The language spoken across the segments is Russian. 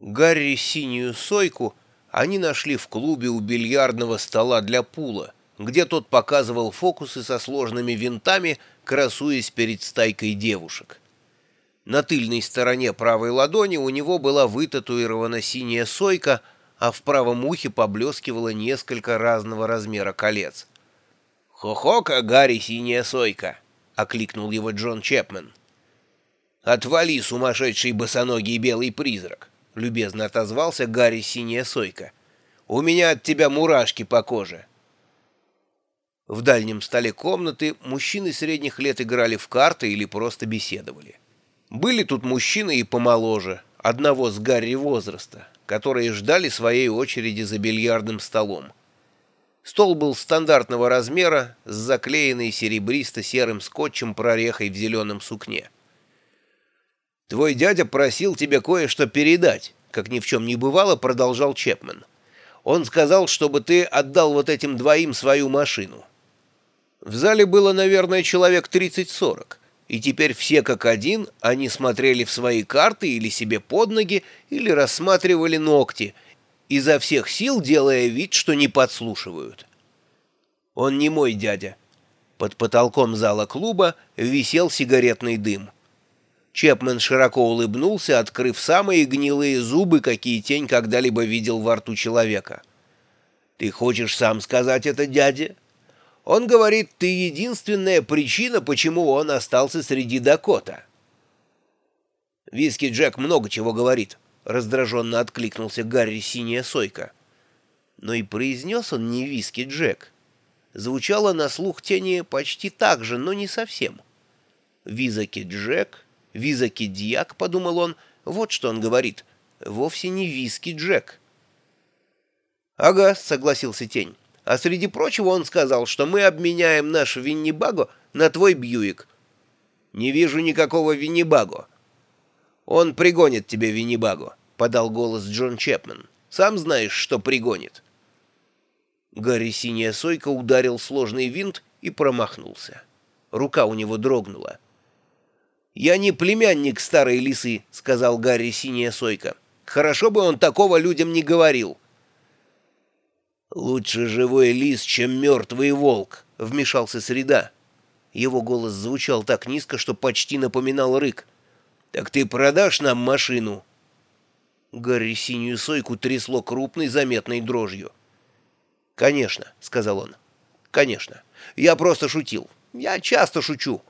Гарри синюю сойку они нашли в клубе у бильярдного стола для пула, где тот показывал фокусы со сложными винтами, красуясь перед стайкой девушек. На тыльной стороне правой ладони у него была вытатуирована синяя сойка, а в правом ухе поблескивало несколько разного размера колец. «Хо-хо-ка, Гарри, синяя сойка!» — окликнул его Джон Чепмен. «Отвали, сумасшедший босоногий белый призрак!» — любезно отозвался Гарри Синяя Сойка. «У меня от тебя мурашки по коже». В дальнем столе комнаты мужчины средних лет играли в карты или просто беседовали. Были тут мужчины и помоложе, одного с Гарри возраста, которые ждали своей очереди за бильярдным столом. Стол был стандартного размера, с заклеенной серебристо-серым скотчем прорехой в зеленом сукне. «Твой дядя просил тебе кое-что передать», — как ни в чем не бывало, продолжал Чепмен. «Он сказал, чтобы ты отдал вот этим двоим свою машину». В зале было, наверное, человек 30-40, и теперь все как один, они смотрели в свои карты или себе под ноги, или рассматривали ногти, изо всех сил делая вид, что не подслушивают. «Он не мой дядя». Под потолком зала клуба висел сигаретный дым. Чепмен широко улыбнулся, открыв самые гнилые зубы, какие тень когда-либо видел во рту человека. «Ты хочешь сам сказать это дяде?» Он говорит, ты единственная причина, почему он остался среди Дакота. Виски Джек много чего говорит, раздраженно откликнулся Гарри Синяя Сойка. Но и произнес он не Виски Джек. Звучало на слух тени почти так же, но не совсем. Визаки Джек Визаки Дьяк, подумал он, вот что он говорит, вовсе не виски Джек. «Ага», — согласился Тень. «А среди прочего он сказал, что мы обменяем наш Виннибаго на твой Бьюик». «Не вижу никакого Виннибаго». «Он пригонит тебе Виннибаго», — подал голос Джон Чепмен. «Сам знаешь, что пригонит». Гарри Синяя Сойка ударил сложный винт и промахнулся. Рука у него дрогнула. «Я не племянник старой лисы», — сказал Гарри Синяя Сойка. «Хорошо бы он такого людям не говорил». «Лучше живой лис, чем мертвый волк», — вмешался Среда. Его голос звучал так низко, что почти напоминал рык. «Так ты продашь нам машину?» Гарри Синюю Сойку трясло крупной заметной дрожью. «Конечно», — сказал он. «Конечно. Я просто шутил. Я часто шучу».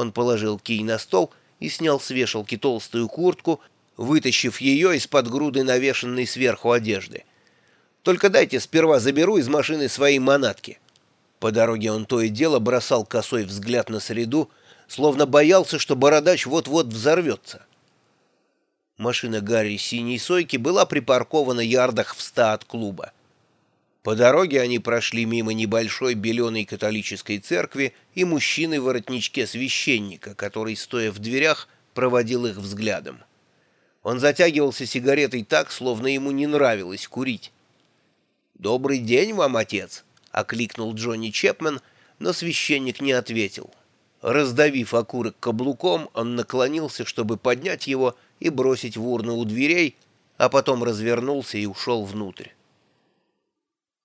Он положил кий на стол и снял с вешалки толстую куртку, вытащив ее из-под груды навешенной сверху одежды. «Только дайте сперва заберу из машины свои манатки». По дороге он то и дело бросал косой взгляд на среду, словно боялся, что бородач вот-вот взорвется. Машина Гарри синей сойки была припаркована ярдах в ста от клуба. По дороге они прошли мимо небольшой беленой католической церкви и мужчины в воротничке священника, который, стоя в дверях, проводил их взглядом. Он затягивался сигаретой так, словно ему не нравилось курить. «Добрый день вам, отец!» — окликнул Джонни Чепмен, но священник не ответил. Раздавив окурок каблуком, он наклонился, чтобы поднять его и бросить в урну у дверей, а потом развернулся и ушел внутрь.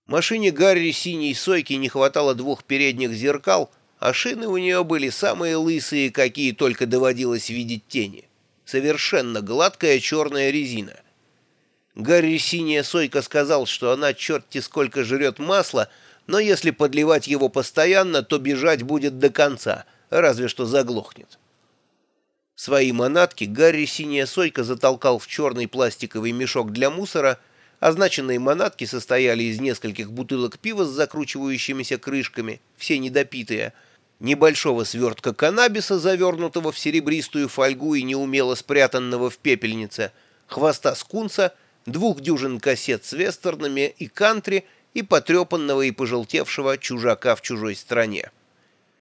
Машине Гарри синей сойки не хватало двух передних зеркал, а шины у нее были самые лысые, какие только доводилось видеть тени. Совершенно гладкая черная резина. Гарри синяя сойка сказал, что она черти сколько жрет масла, но если подливать его постоянно, то бежать будет до конца, разве что заглохнет. Свои манатки Гарри синяя сойка затолкал в черный пластиковый мешок для мусора — Означенные манатки состояли из нескольких бутылок пива с закручивающимися крышками, все недопитые, небольшого свертка каннабиса, завернутого в серебристую фольгу и неумело спрятанного в пепельнице, хвоста скунса, двух дюжин кассет с вестернами и кантри и потрепанного и пожелтевшего чужака в чужой стране.